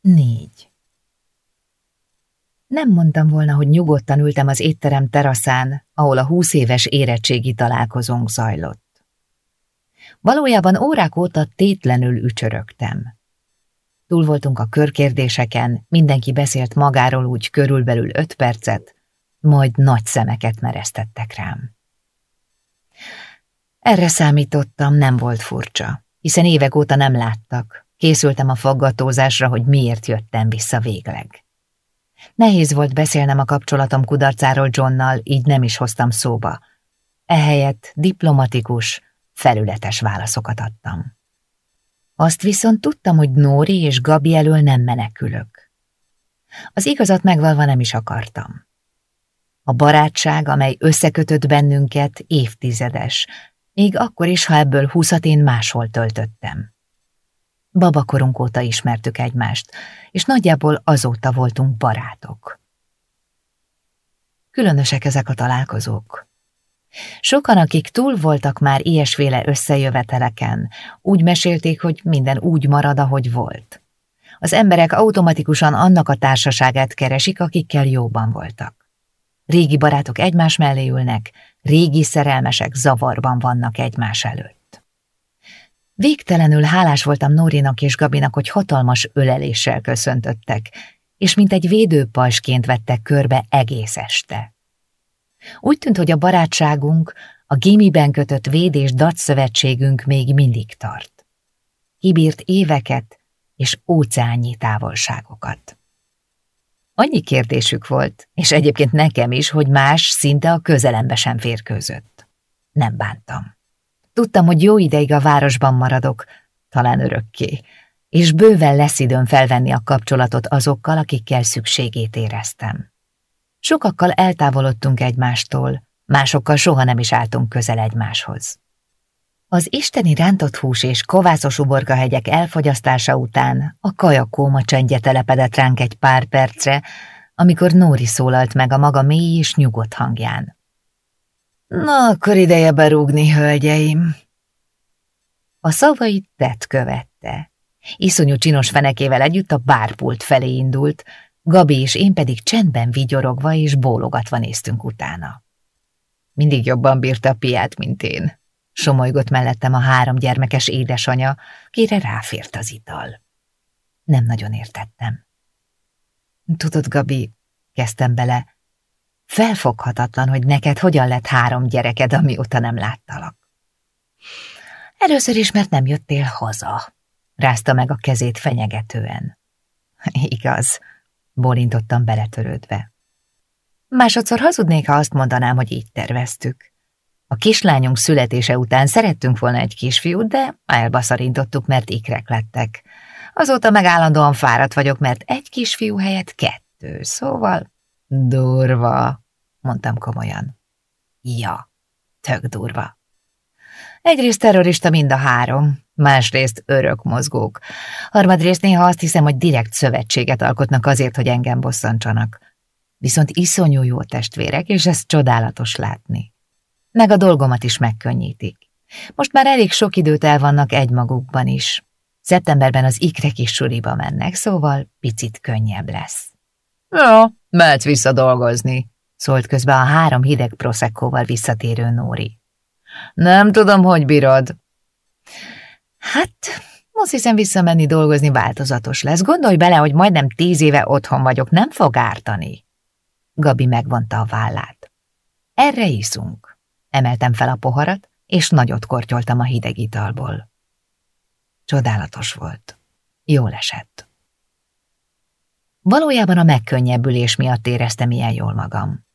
Négy. Nem mondtam volna, hogy nyugodtan ültem az étterem teraszán, ahol a húsz éves érettségi találkozónk zajlott. Valójában órák óta tétlenül ücsörögtem. Túl voltunk a körkérdéseken, mindenki beszélt magáról úgy körülbelül öt percet, majd nagy szemeket mereztettek rám. Erre számítottam, nem volt furcsa, hiszen évek óta nem láttak. Készültem a faggatózásra, hogy miért jöttem vissza végleg. Nehéz volt beszélnem a kapcsolatom kudarcáról Johnnal, így nem is hoztam szóba. Ehelyett diplomatikus, felületes válaszokat adtam. Azt viszont tudtam, hogy Nóri és Gabi elől nem menekülök. Az igazat megvalva nem is akartam. A barátság, amely összekötött bennünket, évtizedes, még akkor is, ha ebből húszat én máshol töltöttem. Babakorunk óta ismertük egymást, és nagyjából azóta voltunk barátok. Különösek ezek a találkozók. Sokan, akik túl voltak már ilyesféle összejöveteleken, úgy mesélték, hogy minden úgy marad, ahogy volt. Az emberek automatikusan annak a társaságát keresik, akikkel jóban voltak. Régi barátok egymás mellé ülnek, régi szerelmesek zavarban vannak egymás előtt. Végtelenül hálás voltam Nórinak és Gabinak, hogy hatalmas öleléssel köszöntöttek, és mint egy védőpajsként vettek körbe egész este. Úgy tűnt, hogy a barátságunk, a gimiben kötött véd- és datszövetségünk még mindig tart. Kibírt éveket és óceánnyi távolságokat. Annyi kérdésük volt, és egyébként nekem is, hogy más szinte a közelembe sem férkőzött. Nem bántam. Tudtam, hogy jó ideig a városban maradok, talán örökké, és bőven lesz időm felvenni a kapcsolatot azokkal, akikkel szükségét éreztem. Sokakkal eltávolodtunk egymástól, másokkal soha nem is álltunk közel egymáshoz. Az isteni rántott hús és kovászos uborkahegyek elfogyasztása után a kajakóma csendje telepedett ránk egy pár percre, amikor Nóri szólalt meg a maga mély és nyugodt hangján. Na, akkor ideje berúgni, hölgyeim! A szavait tett követte. Iszonyú csinos fenekével együtt a bárpult felé indult, Gabi és én pedig csendben vigyorogva és bólogatva néztünk utána. Mindig jobban bírta a piát, mint én, somolygott mellettem a három gyermekes édesanya, kire ráfért az ital. Nem nagyon értettem. Tudod, Gabi, kezdtem bele, felfoghatatlan, hogy neked hogyan lett három gyereked, amióta nem láttalak. Először is, mert nem jöttél haza, rázta meg a kezét fenyegetően. Igaz, bólintottam beletörődve. Másodszor hazudnék, ha azt mondanám, hogy így terveztük. A kislányunk születése után szerettünk volna egy kisfiút, de elbaszarintottuk, mert ikrek lettek. Azóta meg állandóan fáradt vagyok, mert egy kisfiú helyett kettő, szóval durva, mondtam komolyan. Ja, tök durva. Egyrészt terrorista mind a három, másrészt örök mozgók. Harmadrészt néha azt hiszem, hogy direkt szövetséget alkotnak azért, hogy engem bosszantsanak. Viszont iszonyú jó testvérek, és ez csodálatos látni. Meg a dolgomat is megkönnyítik. Most már elég sok időt elvannak egymagukban is. Szeptemberben az ikrek is suriba mennek, szóval picit könnyebb lesz. Ja, mehetsz vissza dolgozni, szólt közben a három hideg proszekkóval visszatérő Nóri. Nem tudom, hogy bírod. Hát, azt hiszem visszamenni dolgozni változatos lesz. Gondolj bele, hogy majdnem tíz éve otthon vagyok, nem fog ártani. Gabi megvonta a vállát. Erre iszunk. Emeltem fel a poharat, és nagyot kortyoltam a hideg italból. Csodálatos volt. Jól esett. Valójában a megkönnyebbülés miatt éreztem ilyen jól magam.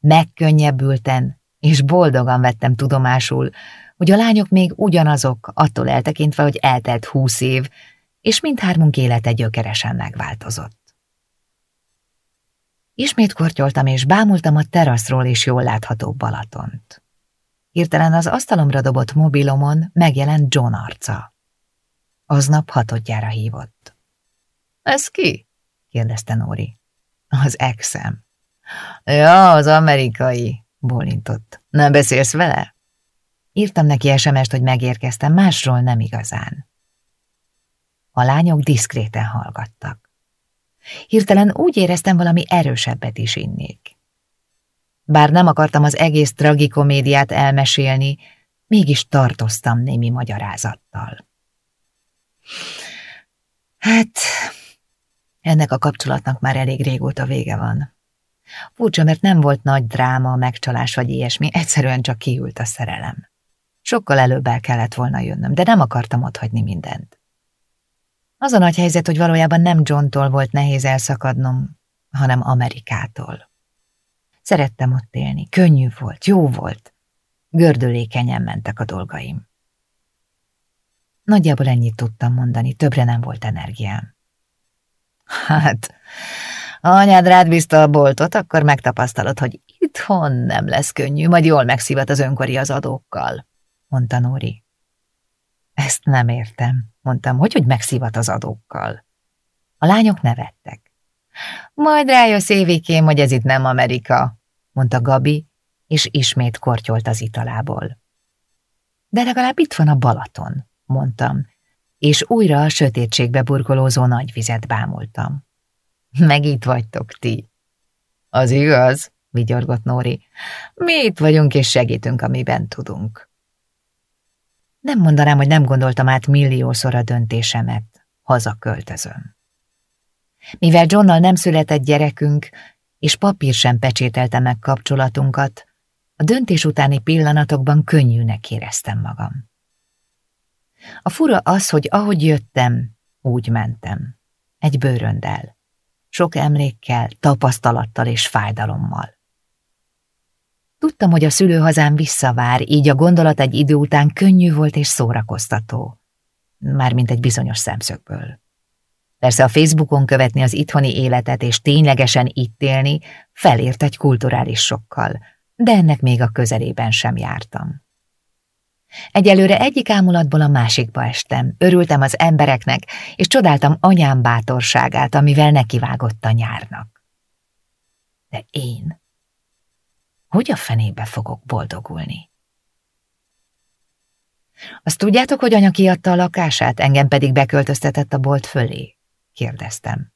Megkönnyebbülten és boldogan vettem tudomásul, hogy a lányok még ugyanazok, attól eltekintve, hogy eltelt húsz év, és mindhármunk élete gyökeresen megváltozott. Ismét kortyoltam, és bámultam a teraszról is jól látható Balatont. Hirtelen az asztalomra dobott mobilomon megjelent John arca. Aznap hatodjára hívott. – Ez ki? – kérdezte Nóri. – Az exem. – Ja, az amerikai – bólintott. – Nem beszélsz vele? Írtam neki sms hogy megérkeztem, másról nem igazán. A lányok diszkréten hallgattak. Hirtelen úgy éreztem, valami erősebbet is innék. Bár nem akartam az egész tragikomédiát elmesélni, mégis tartoztam némi magyarázattal. Hát, ennek a kapcsolatnak már elég régóta vége van. Furcsa, mert nem volt nagy dráma, megcsalás vagy ilyesmi, egyszerűen csak kiült a szerelem. Sokkal előbb el kellett volna jönnöm, de nem akartam otthagyni mindent. Az a nagy helyzet, hogy valójában nem Johntól volt nehéz elszakadnom, hanem Amerikától. Szerettem ott élni, könnyű volt, jó volt. Gördülékenyen mentek a dolgaim. Nagyjából ennyit tudtam mondani, többre nem volt energiám. Hát, anyád rád bízta a boltot, akkor megtapasztalod, hogy itthon nem lesz könnyű, majd jól megszívat az önkori az adókkal, mondta Nóri. Ezt nem értem, mondtam, hogy, hogy megszívat az adókkal. A lányok nevettek. Majd rájössz évikém, hogy ez itt nem Amerika, mondta Gabi, és ismét kortyolt az italából. De legalább itt van a Balaton, mondtam, és újra a sötétségbe burkolózó nagy vizet bámultam. Meg itt vagytok ti. Az igaz, vigyorgott Nóri. Mi itt vagyunk és segítünk, amiben tudunk. Nem mondanám, hogy nem gondoltam át milliószor a döntésemet. Hazaköltözöm. Mivel Johnnal nem született gyerekünk, és papír sem pecsételte meg kapcsolatunkat, a döntés utáni pillanatokban könnyűnek éreztem magam. A fura az, hogy ahogy jöttem, úgy mentem. Egy bőröndel. Sok emlékkel, tapasztalattal és fájdalommal. Tudtam, hogy a szülőhazám visszavár, így a gondolat egy idő után könnyű volt és szórakoztató. Mármint egy bizonyos szemszögből. Persze a Facebookon követni az itthoni életet és ténylegesen itt élni felért egy kulturális sokkal, de ennek még a közelében sem jártam. Egyelőre egyik ámulatból a másikba estem, örültem az embereknek, és csodáltam anyám bátorságát, amivel nekivágott a nyárnak. De én? Hogy a fenébe fogok boldogulni? Azt tudjátok, hogy anya kiadta a lakását, engem pedig beköltöztetett a bolt fölé? kérdeztem.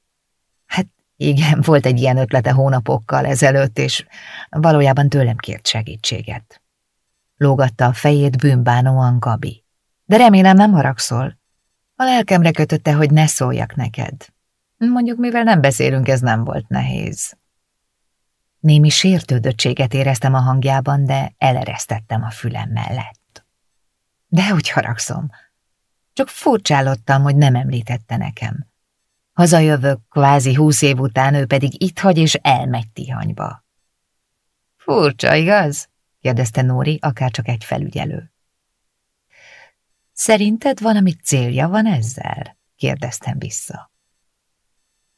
Hát igen, volt egy ilyen ötlete hónapokkal ezelőtt, és valójában tőlem kért segítséget. Lógatta a fejét bűnbánóan Gabi. De remélem nem haragszol. A lelkemre kötötte, hogy ne szóljak neked. Mondjuk, mivel nem beszélünk, ez nem volt nehéz. Némi sértődöttséget éreztem a hangjában, de eleresztettem a fülem mellett. De hogy haragszom? Csak furcsálottam, hogy nem említette nekem. Hazajövök kvázi húsz év után, ő pedig itt hagy és elmegy Tihanyba. Furcsa, igaz? Kérdezte Nóri, akárcsak egy felügyelő. Szerinted valami célja van ezzel? kérdeztem vissza.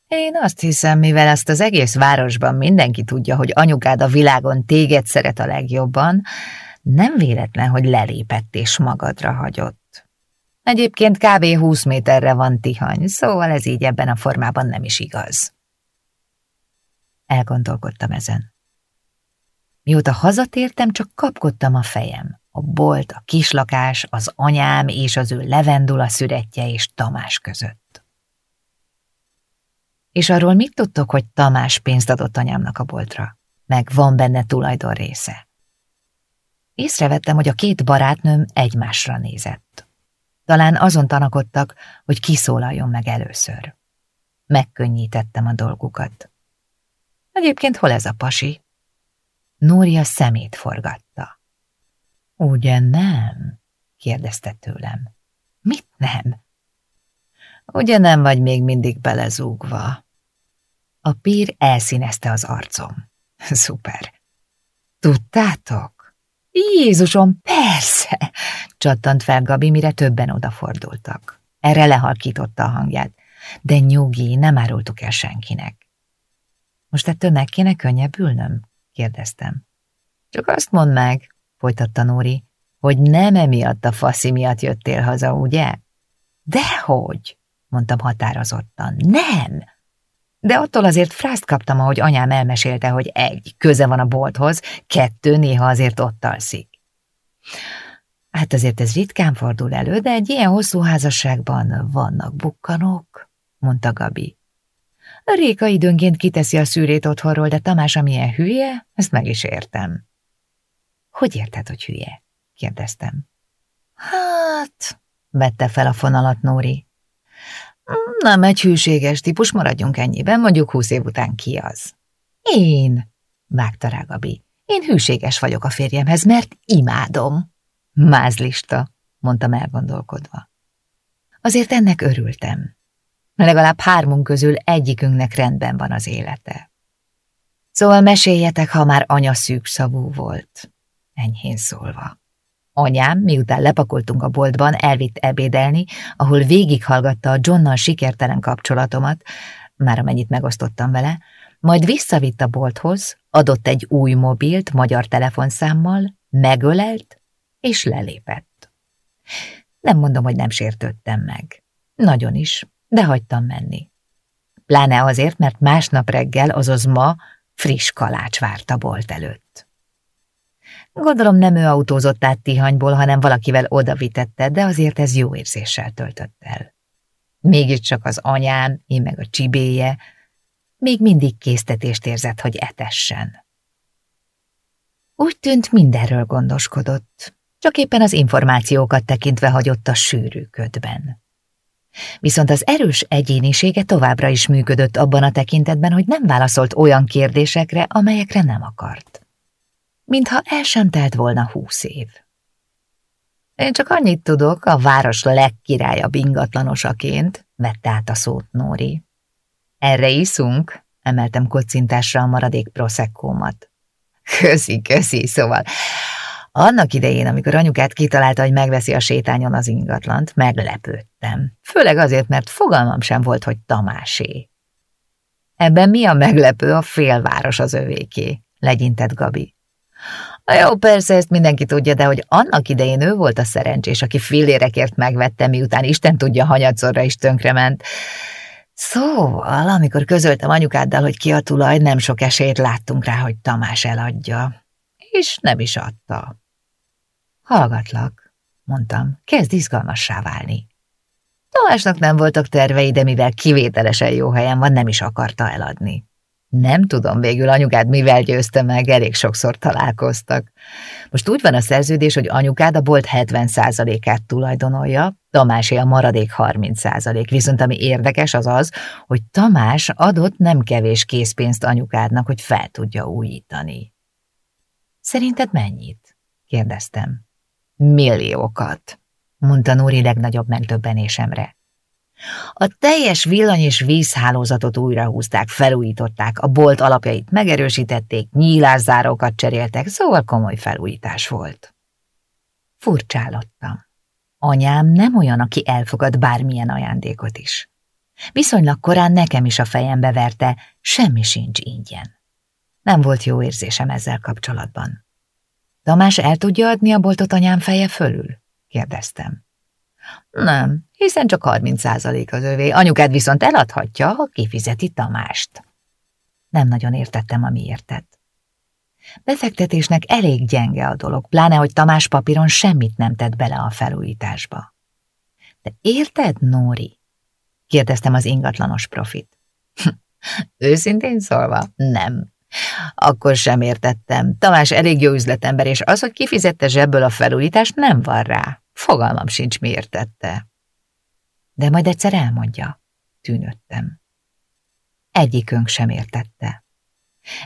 Én azt hiszem, mivel ezt az egész városban mindenki tudja, hogy anyukád a világon téged szeret a legjobban, nem véletlen, hogy lelépett és magadra hagyott. Egyébként kb. 20 méterre van Tihany, szóval ez így ebben a formában nem is igaz. Elgondolkodtam ezen. Mióta hazatértem, csak kapkodtam a fejem. A bolt, a kislakás, az anyám és az ő levendula szürettje és Tamás között. És arról mit tudtok, hogy Tamás pénzt adott anyámnak a boltra? Meg van benne tulajdon része. Észrevettem, hogy a két barátnőm egymásra nézett. Talán azon tanakodtak, hogy kiszólaljon meg először. Megkönnyítettem a dolgukat. Egyébként hol ez a pasi? Nória szemét forgatta. Ugye nem? kérdezte tőlem. Mit nem? Ugye nem vagy még mindig belezúgva? A pír elszínezte az arcom. Szuper. Tudtátok? Jézusom, persze! csattant fel Gabi, mire többen odafordultak. Erre lehalkította a hangját. De nyugi, nem árultuk el senkinek. Most ettől meg kéne könnyebbülnöm? Kérdeztem. Csak azt mondd meg, folytatta Nóri, hogy nem emiatt a faszi miatt jöttél haza, ugye? Dehogy, mondtam határozottan, nem. De attól azért frászt kaptam, ahogy anyám elmesélte, hogy egy, köze van a bolthoz, kettő, néha azért ott alszik. Hát azért ez ritkán fordul elő, de egy ilyen hosszú házasságban vannak bukkanók, mondta Gabi. Réka időnként kiteszi a szűrét otthonról, de Tamás amilyen hülye, ezt meg is értem. Hogy érted, hogy hülye? kérdeztem. Hát, vette fel a fonalat Nóri. Nem egy hűséges típus, maradjunk ennyiben, mondjuk húsz év után ki az. Én, vágta rá Gabi. Én hűséges vagyok a férjemhez, mert imádom. Mázlista, mondtam elgondolkodva. Azért ennek örültem. Legalább hármunk közül egyikünknek rendben van az élete. Szóval meséljetek, ha már anya szűkszavú volt, enyhén szólva. Anyám, miután lepakoltunk a boltban, elvitt ebédelni, ahol végighallgatta a Johnnal sikertelen kapcsolatomat, már amennyit megosztottam vele, majd visszavitt a bolthoz, adott egy új mobilt magyar telefonszámmal, megölelt és lelépett. Nem mondom, hogy nem sértődtem meg. Nagyon is, de hagytam menni. Pláne azért, mert másnap reggel, azaz ma friss kalács várt a bolt előtt. Gondolom nem ő autózott át Tihanyból, hanem valakivel odavitette, de azért ez jó érzéssel töltött el. Mégiscsak az anyám, én meg a csibéje, még mindig késztetést érzett, hogy etessen. Úgy tűnt, mindenről gondoskodott, csak éppen az információkat tekintve hagyott a sűrű ködben. Viszont az erős egyénisége továbbra is működött abban a tekintetben, hogy nem válaszolt olyan kérdésekre, amelyekre nem akart. Mintha el sem telt volna húsz év. Én csak annyit tudok, a város legkirályabb ingatlanosaként, vette át a szót Nóri. Erre iszunk? Emeltem kocintásra a maradék proszekkómat. Köszi, köszi, szóval annak idején, amikor anyukát kitalálta, hogy megveszi a sétányon az ingatlant, meglepődtem. Főleg azért, mert fogalmam sem volt, hogy Tamásé. Ebben mi a meglepő, a félváros az övéké, legyintett Gabi. A jó, persze, ezt mindenki tudja, de hogy annak idején ő volt a szerencsés, aki fillérekért megvette, miután Isten tudja, hanyatszorra is tönkrement. Szóval, amikor közöltem anyukáddal, hogy ki a tulaj, nem sok esélyt láttunk rá, hogy Tamás eladja. És nem is adta. Hallgatlak, mondtam, kezd izgalmassá válni. Tamásnak nem voltak tervei, de mivel kivételesen jó helyen van, nem is akarta eladni. Nem tudom végül anyukád mivel győzte meg, elég sokszor találkoztak. Most úgy van a szerződés, hogy anyukád a bolt 70%-át tulajdonolja, Tamásé a maradék 30%, viszont ami érdekes az az, hogy Tamás adott nem kevés készpénzt anyukádnak, hogy fel tudja újítani. Szerinted mennyit? kérdeztem. Milliókat, mondta Nóri legnagyobb megdöbbenésemre. A teljes villany- és vízhálózatot újrahúzták, felújították, a bolt alapjait megerősítették, nyílászárókat cseréltek, szóval komoly felújítás volt. Furcsálottam. Anyám nem olyan, aki elfogad bármilyen ajándékot is. Viszonylag korán nekem is a fejembe verte, semmi sincs ingyen. Nem volt jó érzésem ezzel kapcsolatban. Tamás el tudja adni a boltot anyám feje fölül? kérdeztem. Nem, hiszen csak 30 százalék az övé, anyukád viszont eladhatja, ha kifizeti Tamást. Nem nagyon értettem, ami értett. Befektetésnek elég gyenge a dolog, pláne, hogy Tamás papíron semmit nem tett bele a felújításba. De érted, Nóri? kérdeztem az ingatlanos profit. Őszintén szólva, nem. Akkor sem értettem. Tamás elég jó üzletember, és az, hogy kifizette zsebből a felújítást, nem van rá. Fogalmam sincs, miért tette. De majd egyszer elmondja, tűnöttem. Egyikünk sem értette.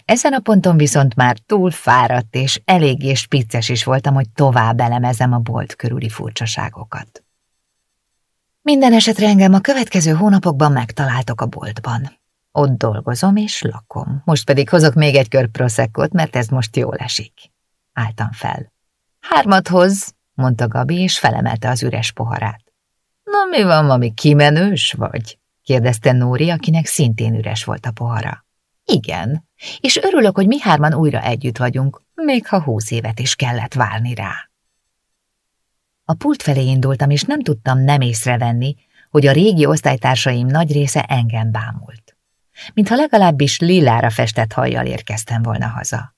Ezen a ponton viszont már túl fáradt és eléggé spicces is voltam, hogy tovább elemezem a bolt körüli furcsaságokat. Minden esetre engem a következő hónapokban megtaláltok a boltban. Ott dolgozom és lakom. Most pedig hozok még egy kör proszekkot, mert ez most jól esik. Álltam fel. Hármat hoz, mondta Gabi, és felemelte az üres poharát. Na mi van, mami, kimenős vagy? kérdezte Nóri, akinek szintén üres volt a pohara. Igen, és örülök, hogy mi hárman újra együtt vagyunk, még ha húsz évet is kellett válni rá. A pult felé indultam, és nem tudtam nem észrevenni, hogy a régi osztálytársaim nagy része engem bámult. Mintha legalábbis lilára festett hajjal érkeztem volna haza.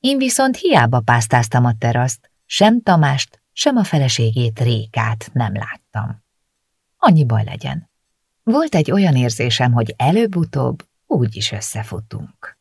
Én viszont hiába pásztáztam a teraszt, sem Tamást, sem a feleségét Rékát nem láttam. Annyi baj legyen. Volt egy olyan érzésem, hogy előbb-utóbb úgy is összefutunk.